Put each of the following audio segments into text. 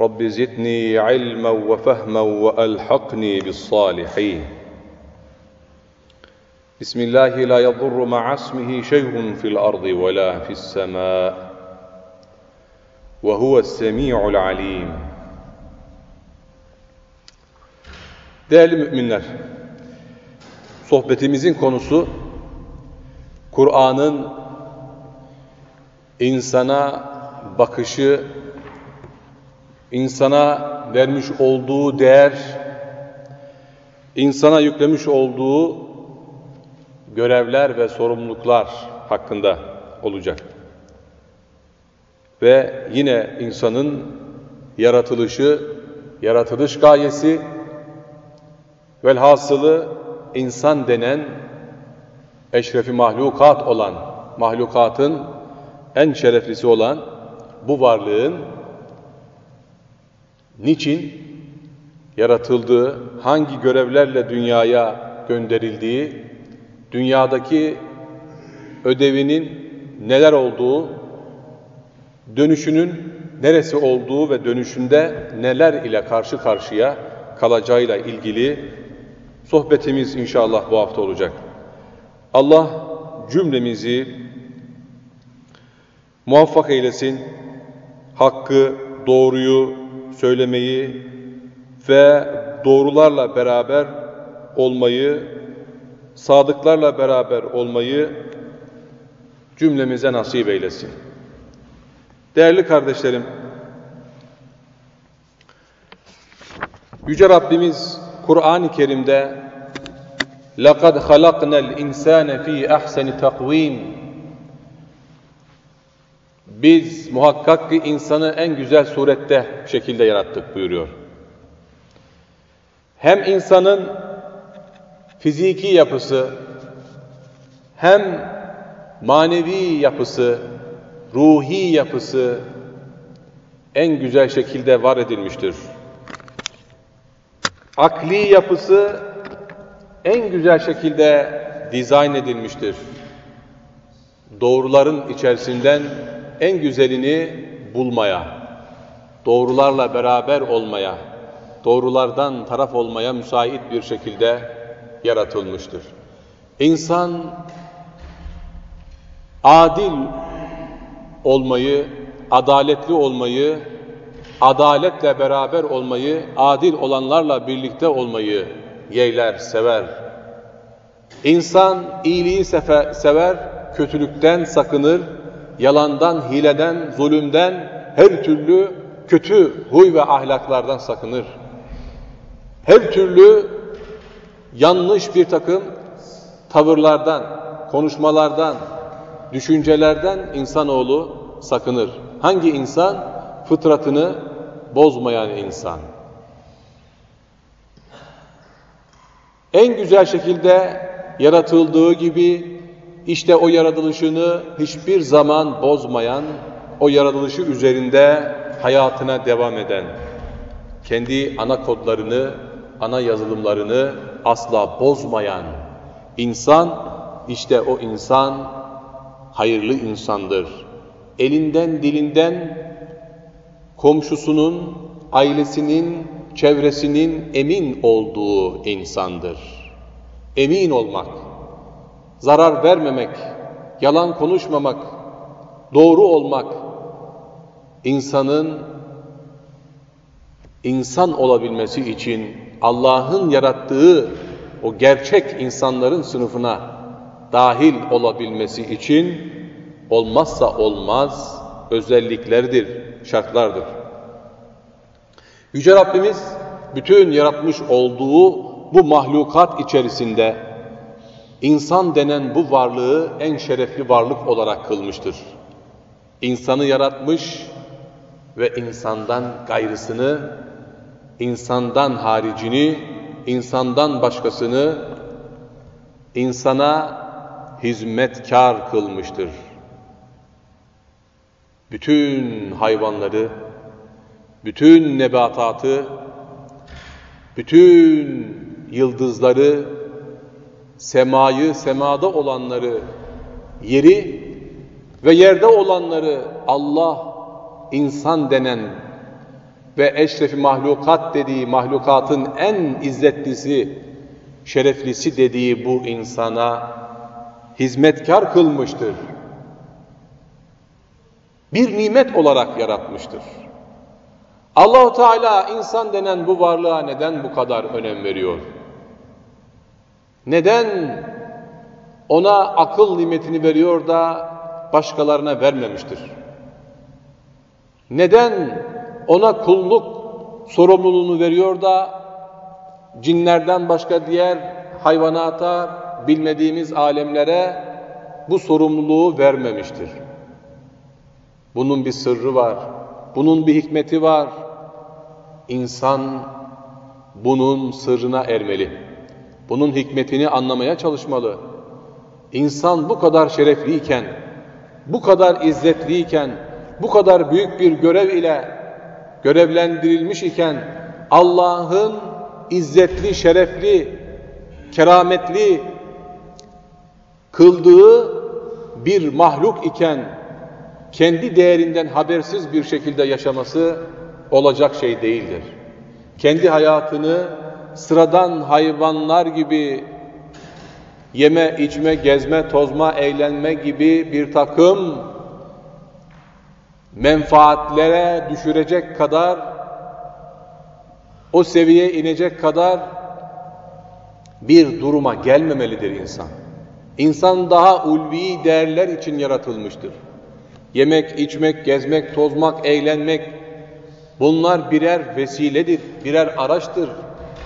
رب زدني علما وفهما وألحقني بالصالحين بسم الله لا يضر مع اسمه شيء في الأرض ولا في السماء وهو السميع العليم Değerli müminler, sohbetimizin konusu Kur'an'ın insana bakışı, insana vermiş olduğu değer, insana yüklemiş olduğu görevler ve sorumluluklar hakkında olacak. Ve yine insanın yaratılışı, yaratılış gayesi, velhasılı insan denen eşrefi mahlukat olan, mahlukatın en şereflisi olan bu varlığın niçin yaratıldığı, hangi görevlerle dünyaya gönderildiği, dünyadaki ödevinin neler olduğu, dönüşünün neresi olduğu ve dönüşünde neler ile karşı karşıya kalacağıyla ilgili sohbetimiz inşallah bu hafta olacak. Allah cümlemizi muvaffak eylesin, hakkı, doğruyu söylemeyi ve doğrularla beraber olmayı, sadıklarla beraber olmayı cümlemize nasip eylesin. Değerli kardeşlerim, Yüce Rabbimiz Kur'an-ı Kerim'de لَقَدْ خَلَقْنَا الْاِنْسَانَ ف۪ي اَحْسَنِ تَقْو۪يمٍ biz muhakkak ki insanı en güzel surette şekilde yarattık buyuruyor. Hem insanın fiziki yapısı, hem manevi yapısı, ruhi yapısı en güzel şekilde var edilmiştir. Akli yapısı en güzel şekilde dizayn edilmiştir. Doğruların içerisinden en güzelini bulmaya, doğrularla beraber olmaya, doğrulardan taraf olmaya müsait bir şekilde yaratılmıştır. İnsan adil olmayı, adaletli olmayı, adaletle beraber olmayı, adil olanlarla birlikte olmayı yeğler, sever. İnsan iyiliği sever, kötülükten sakınır, yalandan, hileden, zulümden, her türlü kötü huy ve ahlaklardan sakınır. Her türlü yanlış bir takım tavırlardan, konuşmalardan, düşüncelerden insanoğlu sakınır. Hangi insan? Fıtratını bozmayan insan. En güzel şekilde yaratıldığı gibi işte o yaratılışını hiçbir zaman bozmayan, o yaratılışı üzerinde hayatına devam eden, kendi ana kodlarını, ana yazılımlarını asla bozmayan insan, işte o insan hayırlı insandır. Elinden, dilinden, komşusunun, ailesinin, çevresinin emin olduğu insandır. Emin olmak, zarar vermemek, yalan konuşmamak, doğru olmak, insanın insan olabilmesi için Allah'ın yarattığı o gerçek insanların sınıfına dahil olabilmesi için olmazsa olmaz özelliklerdir, şartlardır. Yüce Rabbimiz bütün yaratmış olduğu bu mahlukat içerisinde insan denen bu varlığı en şerefli varlık olarak kılmıştır. İnsanı yaratmış ve insandan gayrısını, insandan haricini insandan başkasını insana hizmetkar kılmıştır. Bütün hayvanları, bütün nebatatı, bütün yıldızları, semayı, semada olanları, yeri ve yerde olanları Allah insan denen ve eşrefi mahlukat dediği mahlukatın en izzetlisi, şereflisi dediği bu insana hizmetkar kılmıştır. Bir nimet olarak yaratmıştır. Allahu Teala insan denen bu varlığa neden bu kadar önem veriyor? Neden ona akıl nimetini veriyor da başkalarına vermemiştir? Neden ona kulluk sorumluluğunu veriyor da cinlerden başka diğer hayvanata, bilmediğimiz alemlere bu sorumluluğu vermemiştir? Bunun bir sırrı var, bunun bir hikmeti var. İnsan bunun sırrına ermeli. Bunun hikmetini anlamaya çalışmalı. İnsan bu kadar şerefliyken, bu kadar izzetliyken, bu kadar büyük bir görev ile görevlendirilmiş iken Allah'ın izzetli, şerefli, kerametli kıldığı bir mahluk iken kendi değerinden habersiz bir şekilde yaşaması olacak şey değildir. Kendi hayatını sıradan hayvanlar gibi yeme, içme, gezme, tozma, eğlenme gibi bir takım menfaatlere düşürecek kadar o seviyeye inecek kadar bir duruma gelmemelidir insan. İnsan daha ulvi değerler için yaratılmıştır. Yemek, içmek, gezmek, tozmak, eğlenmek bunlar birer vesiledir, birer araçtır.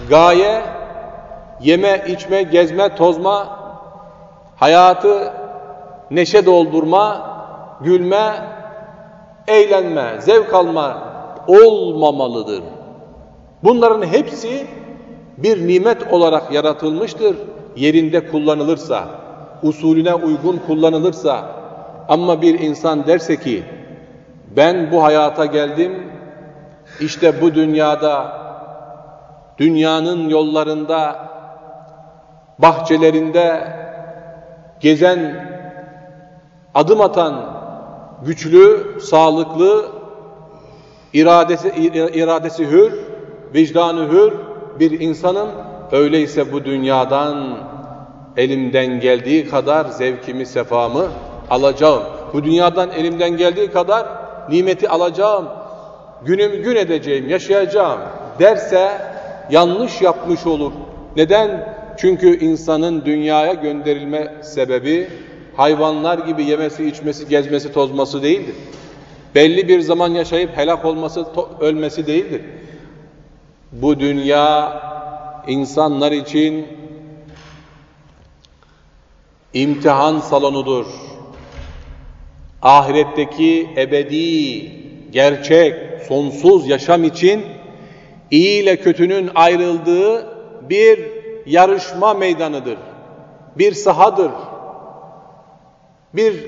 Gaye yeme, içme, gezme, tozma, hayatı neşe doldurma, gülme, eğlenme, zevk alma olmamalıdır. Bunların hepsi bir nimet olarak yaratılmıştır. Yerinde kullanılırsa, usulüne uygun kullanılırsa ama bir insan derse ki ben bu hayata geldim, işte bu dünyada, dünyanın yollarında, bahçelerinde gezen, adım atan, güçlü, sağlıklı, iradesi, iradesi hür, vicdanı hür bir insanın öyleyse bu dünyadan elimden geldiği kadar zevkimi, sefamı alacağım. Bu dünyadan elimden geldiği kadar nimeti alacağım. Günüm gün edeceğim, yaşayacağım derse yanlış yapmış olur. Neden? Çünkü insanın dünyaya gönderilme sebebi hayvanlar gibi yemesi, içmesi, gezmesi, tozması değildir. Belli bir zaman yaşayıp helak olması, ölmesi değildir. Bu dünya insanlar için imtihan salonudur. Ahiretteki ebedi, gerçek, sonsuz yaşam için iyi ile kötünün ayrıldığı bir yarışma meydanıdır. Bir sahadır. Bir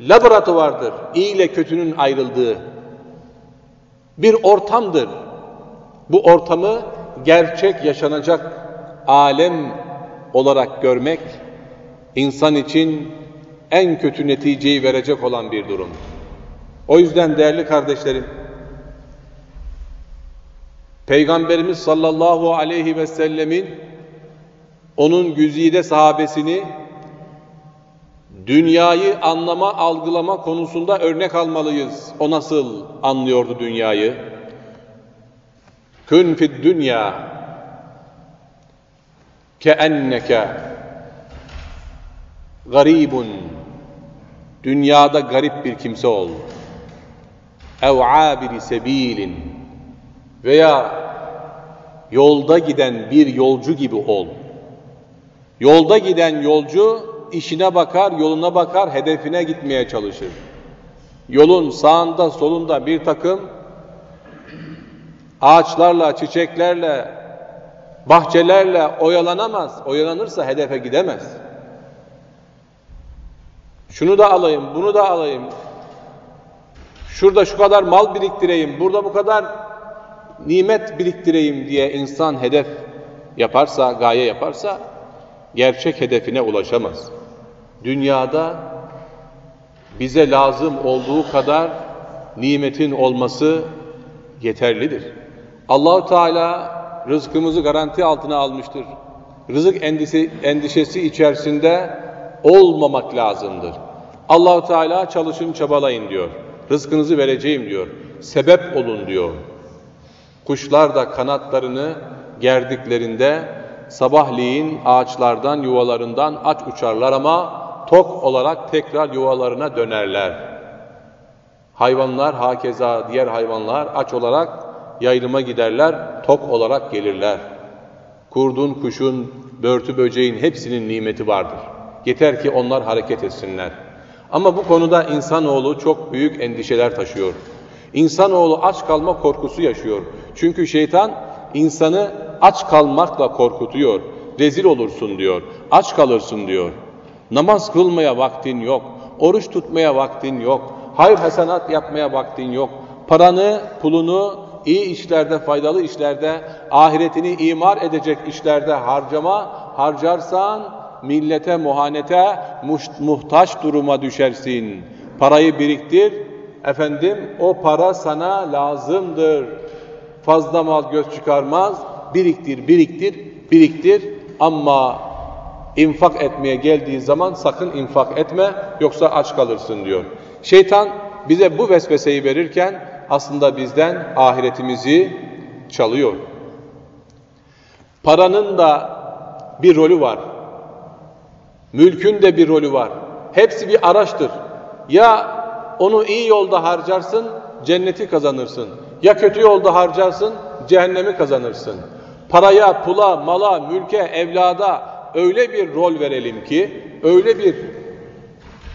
laboratuvardır. İyi ile kötünün ayrıldığı. Bir ortamdır. Bu ortamı gerçek yaşanacak alem olarak görmek insan için en kötü neticeyi verecek olan bir durum. O yüzden değerli kardeşlerim, Peygamberimiz sallallahu aleyhi ve sellemin onun güzide sahabesini dünyayı anlama, algılama konusunda örnek almalıyız. O nasıl anlıyordu dünyayı? Kün fid dünya keenneke garibun dünyada garip bir kimse ol. Ev abiri sebilin veya yolda giden bir yolcu gibi ol. Yolda giden yolcu işine bakar, yoluna bakar, hedefine gitmeye çalışır. Yolun sağında, solunda bir takım ağaçlarla, çiçeklerle, Bahçelerle oyalanamaz. Oyalanırsa hedefe gidemez. Şunu da alayım, bunu da alayım. Şurada şu kadar mal biriktireyim, burada bu kadar nimet biriktireyim diye insan hedef yaparsa, gaye yaparsa gerçek hedefine ulaşamaz. Dünyada bize lazım olduğu kadar nimetin olması yeterlidir. Allahu Teala rızkımızı garanti altına almıştır. Rızık endişesi, endişesi içerisinde olmamak lazımdır. Allahu Teala çalışın çabalayın diyor. Rızkınızı vereceğim diyor. Sebep olun diyor. Kuşlar da kanatlarını gerdiklerinde sabahleyin ağaçlardan, yuvalarından aç uçarlar ama tok olarak tekrar yuvalarına dönerler. Hayvanlar hakeza diğer hayvanlar aç olarak yayılıma giderler, tok olarak gelirler. Kurdun, kuşun, börtü böceğin hepsinin nimeti vardır. Yeter ki onlar hareket etsinler. Ama bu konuda insanoğlu çok büyük endişeler taşıyor. İnsanoğlu aç kalma korkusu yaşıyor. Çünkü şeytan insanı aç kalmakla korkutuyor. Rezil olursun diyor. Aç kalırsın diyor. Namaz kılmaya vaktin yok. Oruç tutmaya vaktin yok. Hayır hasenat yapmaya vaktin yok. Paranı, pulunu iyi işlerde, faydalı işlerde, ahiretini imar edecek işlerde harcama, harcarsan millete, muhanete, muhtaç duruma düşersin. Parayı biriktir, efendim o para sana lazımdır. Fazla mal göz çıkarmaz, biriktir, biriktir, biriktir ama infak etmeye geldiği zaman sakın infak etme yoksa aç kalırsın diyor. Şeytan bize bu vesveseyi verirken aslında bizden ahiretimizi çalıyor. Paranın da bir rolü var. Mülkün de bir rolü var. Hepsi bir araçtır. Ya onu iyi yolda harcarsın, cenneti kazanırsın. Ya kötü yolda harcarsın, cehennemi kazanırsın. Paraya, pula, mala, mülke, evlada öyle bir rol verelim ki, öyle bir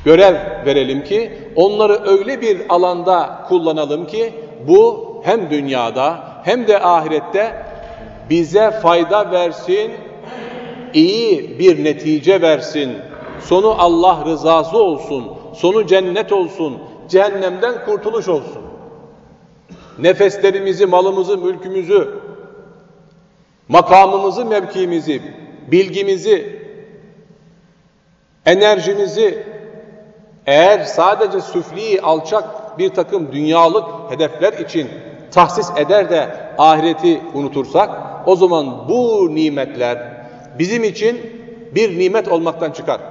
görev verelim ki, onları öyle bir alanda kullanalım ki, bu hem dünyada hem de ahirette bize fayda versin, iyi bir netice versin, sonu Allah rızası olsun, sonu cennet olsun, cehennemden kurtuluş olsun. Nefeslerimizi, malımızı, mülkümüzü, makamımızı, mevkimizi, bilgimizi, enerjimizi eğer sadece süfli, alçak bir takım dünyalık hedefler için tahsis eder de ahireti unutursak, o zaman bu nimetler bizim için bir nimet olmaktan çıkar.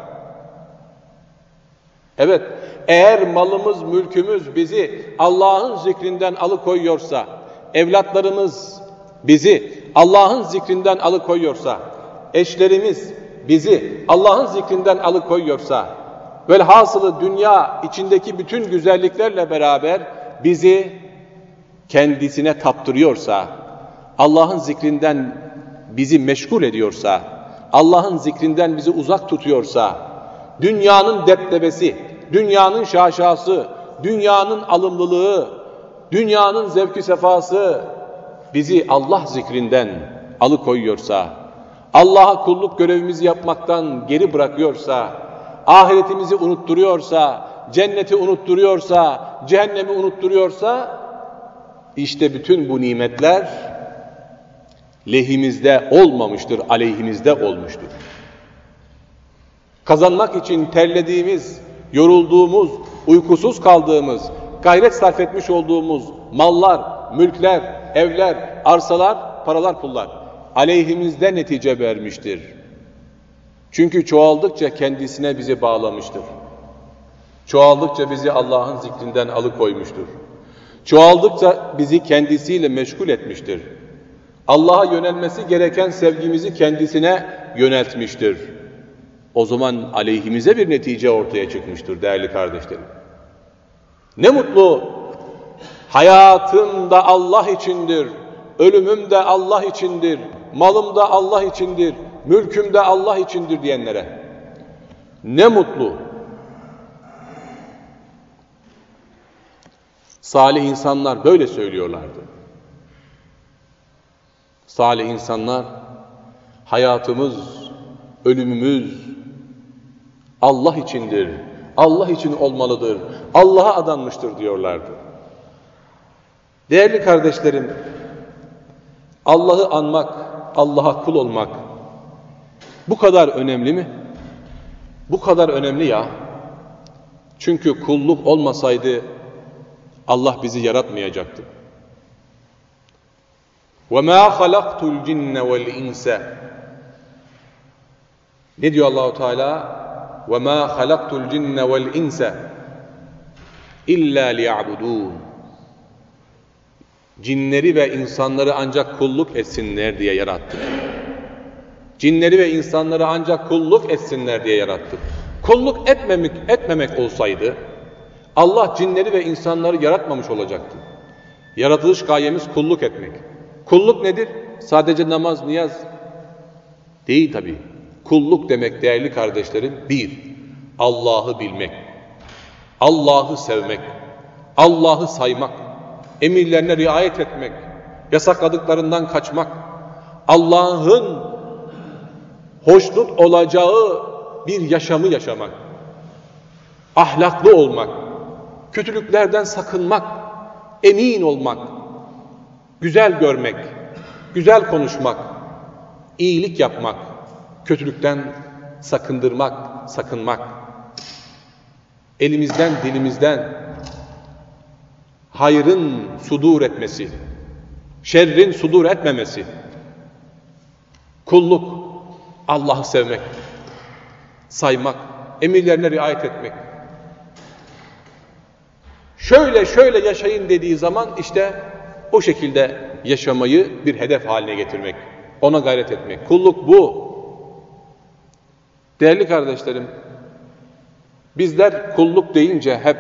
Evet, eğer malımız, mülkümüz bizi Allah'ın zikrinden alıkoyuyorsa, evlatlarımız bizi Allah'ın zikrinden alıkoyuyorsa, eşlerimiz bizi Allah'ın zikrinden alıkoyuyorsa, velhasılı dünya içindeki bütün güzelliklerle beraber bizi kendisine taptırıyorsa, Allah'ın zikrinden bizi meşgul ediyorsa, Allah'ın zikrinden bizi uzak tutuyorsa, dünyanın deptebesi, dünyanın şaşası, dünyanın alımlılığı, dünyanın zevki sefası bizi Allah zikrinden alıkoyuyorsa, Allah'a kulluk görevimizi yapmaktan geri bırakıyorsa, ahiretimizi unutturuyorsa, cenneti unutturuyorsa, cehennemi unutturuyorsa, işte bütün bu nimetler lehimizde olmamıştır, aleyhimizde olmuştur. Kazanmak için terlediğimiz, yorulduğumuz, uykusuz kaldığımız, gayret sarf etmiş olduğumuz mallar, mülkler, evler, arsalar, paralar, pullar aleyhimizde netice vermiştir. Çünkü çoğaldıkça kendisine bizi bağlamıştır. Çoğaldıkça bizi Allah'ın zikrinden alıkoymuştur. Çoğaldıkça bizi kendisiyle meşgul etmiştir. Allah'a yönelmesi gereken sevgimizi kendisine yöneltmiştir. O zaman aleyhimize bir netice ortaya çıkmıştır değerli kardeşlerim. Ne mutlu hayatım da Allah içindir, ölümüm de Allah içindir, malım da Allah içindir, mülküm de Allah içindir diyenlere. Ne mutlu. Salih insanlar böyle söylüyorlardı. Salih insanlar hayatımız, ölümümüz Allah içindir. Allah için olmalıdır. Allah'a adanmıştır diyorlardı. Değerli kardeşlerim, Allah'ı anmak, Allah'a kul olmak bu kadar önemli mi? Bu kadar önemli ya. Çünkü kulluk olmasaydı Allah bizi yaratmayacaktı. وَمَا خَلَقْتُ الْجِنَّ وَالْاِنْسَ Ne diyor Allahu Teala? وَمَا خَلَقْتُ الْجِنَّ وَالْاِنْسَ اِلَّا لِيَعْبُدُونَ Cinleri ve insanları ancak kulluk etsinler diye yarattık. Cinleri ve insanları ancak kulluk etsinler diye yarattık. Kulluk etmemek, etmemek olsaydı Allah cinleri ve insanları yaratmamış olacaktı. Yaratılış gayemiz kulluk etmek. Kulluk nedir? Sadece namaz, niyaz değil tabii. Kulluk demek değerli kardeşlerim bir, Allah'ı bilmek, Allah'ı sevmek, Allah'ı saymak, emirlerine riayet etmek, yasakladıklarından kaçmak, Allah'ın hoşnut olacağı bir yaşamı yaşamak, ahlaklı olmak, kötülüklerden sakınmak, emin olmak, güzel görmek, güzel konuşmak, iyilik yapmak, kötülükten sakındırmak, sakınmak, elimizden, dilimizden hayrın sudur etmesi, şerrin sudur etmemesi, kulluk, Allah'ı sevmek, saymak, emirlerine riayet etmek. Şöyle şöyle yaşayın dediği zaman işte o şekilde yaşamayı bir hedef haline getirmek. Ona gayret etmek. Kulluk bu. Değerli kardeşlerim, bizler kulluk deyince hep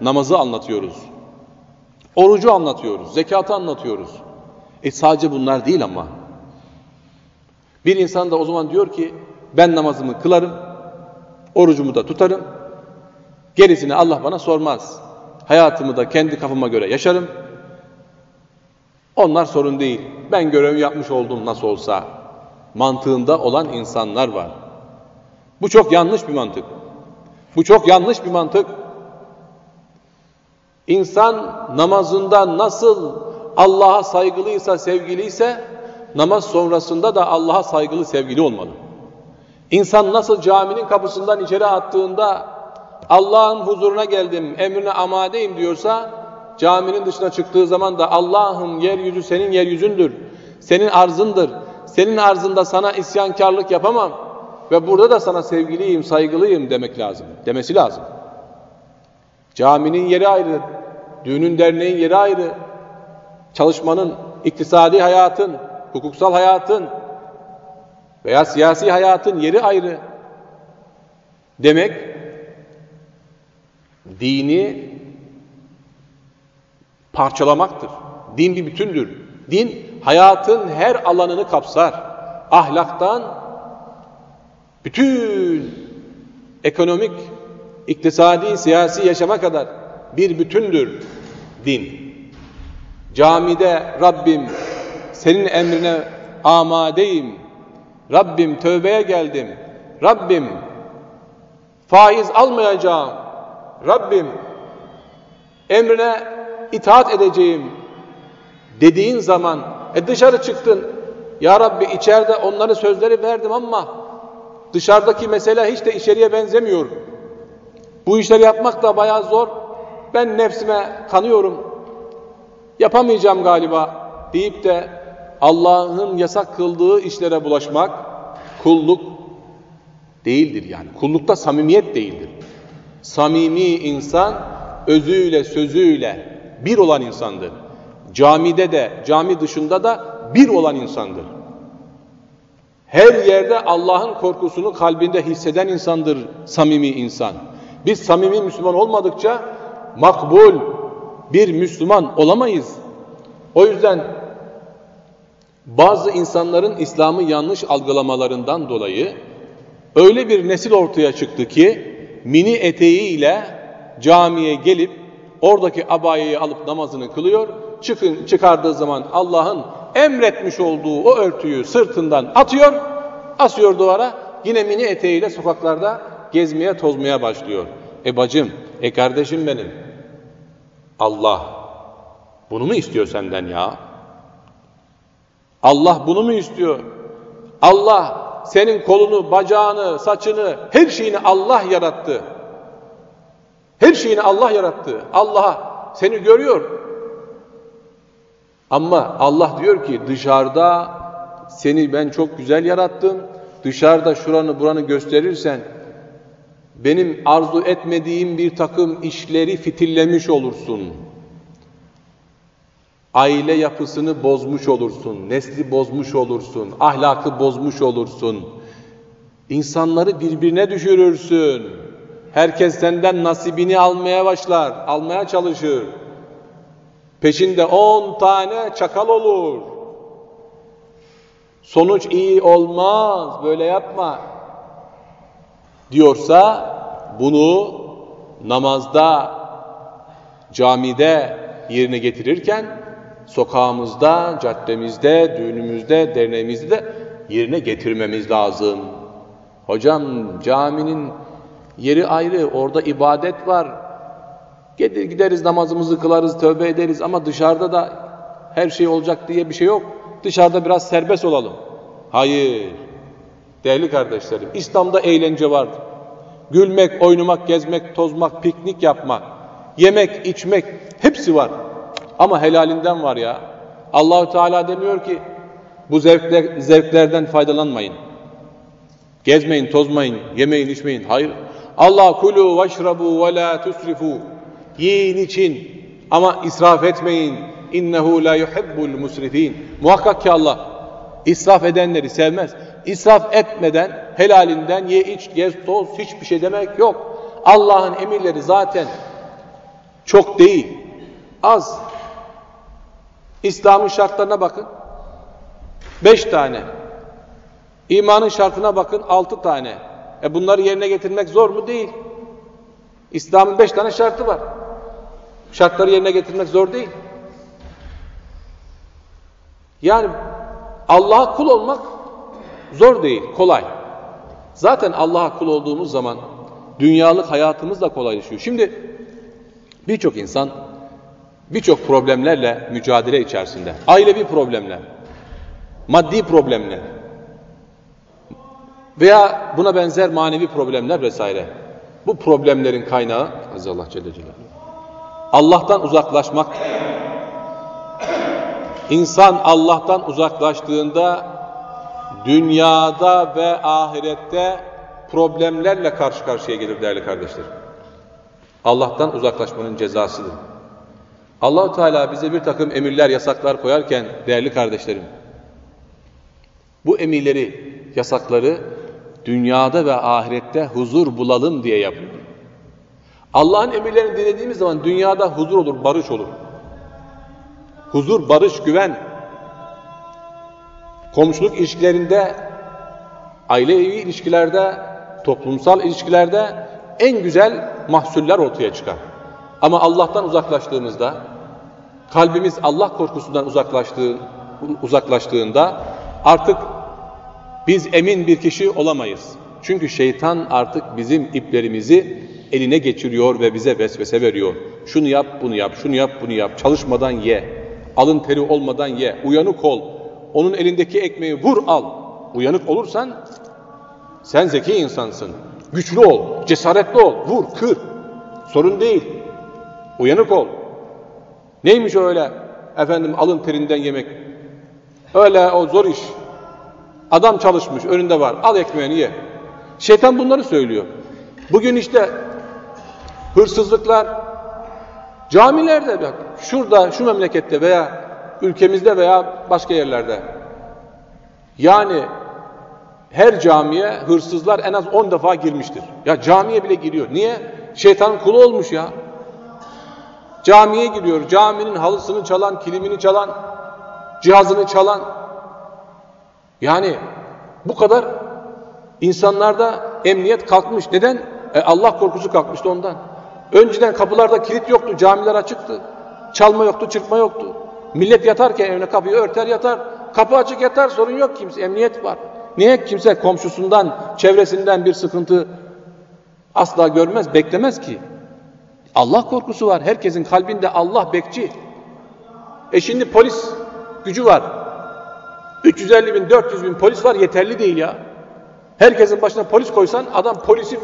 namazı anlatıyoruz. Orucu anlatıyoruz, zekatı anlatıyoruz. E sadece bunlar değil ama. Bir insan da o zaman diyor ki ben namazımı kılarım, orucumu da tutarım, gerisini Allah bana sormaz. Hayatımı da kendi kafama göre yaşarım. Onlar sorun değil. Ben görevimi yapmış oldum nasıl olsa. Mantığında olan insanlar var. Bu çok yanlış bir mantık. Bu çok yanlış bir mantık. İnsan namazında nasıl Allah'a saygılıysa, sevgiliyse namaz sonrasında da Allah'a saygılı, sevgili olmalı. İnsan nasıl caminin kapısından içeri attığında Allah'ın huzuruna geldim, emrine amadeyim diyorsa caminin dışına çıktığı zaman da Allah'ım yeryüzü senin yeryüzündür, senin arzındır, senin arzında sana isyankarlık yapamam ve burada da sana sevgiliyim, saygılıyım demek lazım, demesi lazım. Caminin yeri ayrı, düğünün derneğin yeri ayrı, çalışmanın, iktisadi hayatın, hukuksal hayatın veya siyasi hayatın yeri ayrı. Demek dini parçalamaktır. Din bir bütündür. Din hayatın her alanını kapsar. Ahlaktan bütün ekonomik, iktisadi, siyasi yaşama kadar bir bütündür din. Camide Rabbim senin emrine amadeyim. Rabbim tövbeye geldim. Rabbim faiz almayacağım. Rabbim emrine itaat edeceğim dediğin zaman e dışarı çıktın. Ya Rabbi içeride onların sözleri verdim ama dışarıdaki mesele hiç de içeriye benzemiyor. Bu işleri yapmak da bayağı zor. Ben nefsime kanıyorum. Yapamayacağım galiba deyip de Allah'ın yasak kıldığı işlere bulaşmak kulluk değildir yani. Kullukta samimiyet değildir. Samimi insan özüyle sözüyle bir olan insandır. Camide de, cami dışında da bir olan insandır. Her yerde Allah'ın korkusunu kalbinde hisseden insandır samimi insan. Biz samimi Müslüman olmadıkça makbul bir Müslüman olamayız. O yüzden bazı insanların İslam'ı yanlış algılamalarından dolayı öyle bir nesil ortaya çıktı ki mini eteğiyle camiye gelip oradaki abayeyi alıp namazını kılıyor. Çıkın çıkardığı zaman Allah'ın emretmiş olduğu o örtüyü sırtından atıyor. Asıyor duvara yine mini eteğiyle sokaklarda gezmeye tozmaya başlıyor. E bacım, e kardeşim benim. Allah bunu mu istiyor senden ya? Allah bunu mu istiyor? Allah senin kolunu, bacağını, saçını, her şeyini Allah yarattı. Her şeyini Allah yarattı. Allah seni görüyor. Ama Allah diyor ki dışarıda seni ben çok güzel yarattım. Dışarıda şuranı buranı gösterirsen benim arzu etmediğim bir takım işleri fitillemiş olursun. Aile yapısını bozmuş olursun, nesli bozmuş olursun, ahlakı bozmuş olursun. İnsanları birbirine düşürürsün. Herkes senden nasibini almaya başlar, almaya çalışır. Peşinde on tane çakal olur. Sonuç iyi olmaz, böyle yapma diyorsa bunu namazda, camide yerine getirirken sokağımızda, caddemizde, düğünümüzde, derneğimizde de yerine getirmemiz lazım. Hocam caminin yeri ayrı, orada ibadet var. Gideriz namazımızı kılarız, tövbe ederiz ama dışarıda da her şey olacak diye bir şey yok. Dışarıda biraz serbest olalım. Hayır. Değerli kardeşlerim, İslam'da eğlence vardır. Gülmek, oynamak, gezmek, tozmak, piknik yapmak, yemek, içmek hepsi var. Ama helalinden var ya. Allahu Teala demiyor ki bu zevkler, zevklerden faydalanmayın. Gezmeyin, tozmayın, yemeyin, içmeyin. Hayır. Allah kulu veşrabu ve la tusrifu. Yiyin için ama israf etmeyin. İnnehu la yuhibbul musrifin. Muhakkak ki Allah israf edenleri sevmez. İsraf etmeden helalinden ye iç gez toz hiçbir şey demek yok. Allah'ın emirleri zaten çok değil. Az. İslam'ın şartlarına bakın. Beş tane. İmanın şartına bakın. Altı tane. E bunları yerine getirmek zor mu? Değil. İslam'ın beş tane şartı var. Şartları yerine getirmek zor değil. Yani Allah'a kul olmak zor değil, kolay. Zaten Allah'a kul olduğumuz zaman dünyalık hayatımız da kolaylaşıyor. Şimdi birçok insan birçok problemlerle mücadele içerisinde. Ailevi problemler, maddi problemler veya buna benzer manevi problemler vesaire. Bu problemlerin kaynağı Azze Allah Celle Celaluhu. Allah'tan uzaklaşmak. İnsan Allah'tan uzaklaştığında dünyada ve ahirette problemlerle karşı karşıya gelir değerli kardeşler. Allah'tan uzaklaşmanın cezasıdır. Allahu Teala bize bir takım emirler, yasaklar koyarken değerli kardeşlerim, bu emirleri, yasakları dünyada ve ahirette huzur bulalım diye yapıyor. Allah'ın emirlerini dinlediğimiz zaman dünyada huzur olur, barış olur. Huzur, barış, güven. Komşuluk ilişkilerinde, ailevi ilişkilerde, toplumsal ilişkilerde en güzel mahsuller ortaya çıkar. Ama Allah'tan uzaklaştığımızda, kalbimiz Allah korkusundan uzaklaştığı, uzaklaştığında artık biz emin bir kişi olamayız. Çünkü şeytan artık bizim iplerimizi eline geçiriyor ve bize vesvese veriyor. Şunu yap, bunu yap, şunu yap, bunu yap. Çalışmadan ye. Alın teri olmadan ye. Uyanık ol. Onun elindeki ekmeği vur al. Uyanık olursan sen zeki insansın. Güçlü ol, cesaretli ol, vur, kır. Sorun değil. Uyanık ol. Neymiş öyle efendim alın terinden yemek? Öyle o zor iş. Adam çalışmış, önünde var. Al ekmeğini ye. Şeytan bunları söylüyor. Bugün işte hırsızlıklar camilerde bak şurada şu memlekette veya ülkemizde veya başka yerlerde yani her camiye hırsızlar en az 10 defa girmiştir. Ya camiye bile giriyor. Niye? Şeytanın kulu olmuş ya. Camiye giriyor. Caminin halısını çalan, kilimini çalan, cihazını çalan. Yani bu kadar insanlarda emniyet kalkmış. Neden? E Allah korkusu kalkmıştı ondan. Önceden kapılarda kilit yoktu, camiler açıktı. Çalma yoktu, çırpma yoktu. Millet yatarken evine kapıyı örter yatar. Kapı açık yatar, sorun yok kimse, emniyet var. Niye kimse komşusundan, çevresinden bir sıkıntı asla görmez, beklemez ki? Allah korkusu var. Herkesin kalbinde Allah bekçi. E şimdi polis gücü var. 350 bin, 400 bin polis var yeterli değil ya. Herkesin başına polis koysan adam polisi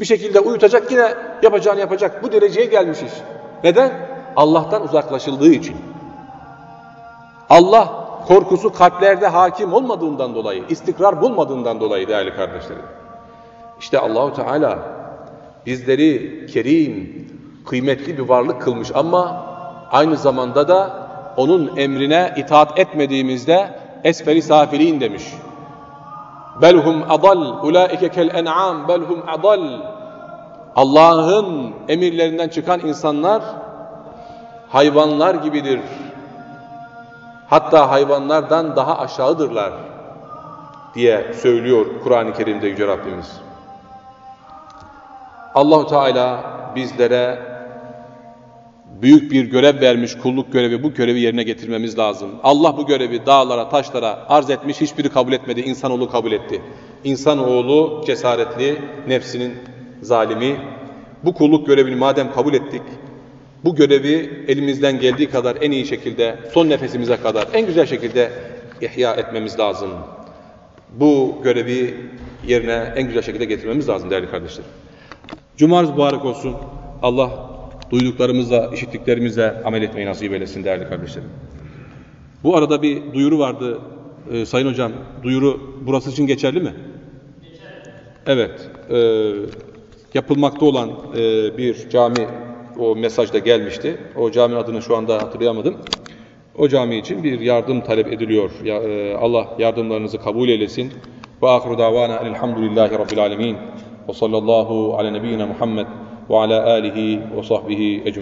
bir şekilde uyutacak yine yapacağını yapacak. Bu dereceye gelmiş iş. Neden? Allah'tan uzaklaşıldığı için. Allah korkusu kalplerde hakim olmadığından dolayı, istikrar bulmadığından dolayı değerli kardeşlerim. İşte Allahu Teala bizleri kerim, kıymetli bir varlık kılmış ama aynı zamanda da onun emrine itaat etmediğimizde esferi safiliğin demiş. Belhum adal ulaike kel en'am belhum adal. Allah'ın emirlerinden çıkan insanlar hayvanlar gibidir. Hatta hayvanlardan daha aşağıdırlar diye söylüyor Kur'an-ı Kerim'de Yüce Rabbimiz. Allahu Teala bizlere büyük bir görev vermiş, kulluk görevi, bu görevi yerine getirmemiz lazım. Allah bu görevi dağlara, taşlara arz etmiş, hiçbiri kabul etmedi, insanoğlu kabul etti. İnsanoğlu cesaretli, nefsinin zalimi. Bu kulluk görevini madem kabul ettik, bu görevi elimizden geldiği kadar en iyi şekilde, son nefesimize kadar en güzel şekilde ihya etmemiz lazım. Bu görevi yerine en güzel şekilde getirmemiz lazım değerli kardeşlerim. Cumarız mübarek olsun. Allah duyduklarımızla, işittiklerimizle amel etmeyi nasip eylesin değerli kardeşlerim. Bu arada bir duyuru vardı ee, Sayın Hocam. Duyuru burası için geçerli mi? Evet. E, yapılmakta olan e, bir cami o mesajda gelmişti. O cami adını şu anda hatırlayamadım. O cami için bir yardım talep ediliyor. Ya, e, Allah yardımlarınızı kabul eylesin. Ve ahru davana elhamdülillahi rabbil alemin. Ve sallallahu ala nebiyyina Muhammed ve ala alihi ve sahbihi ecma'in.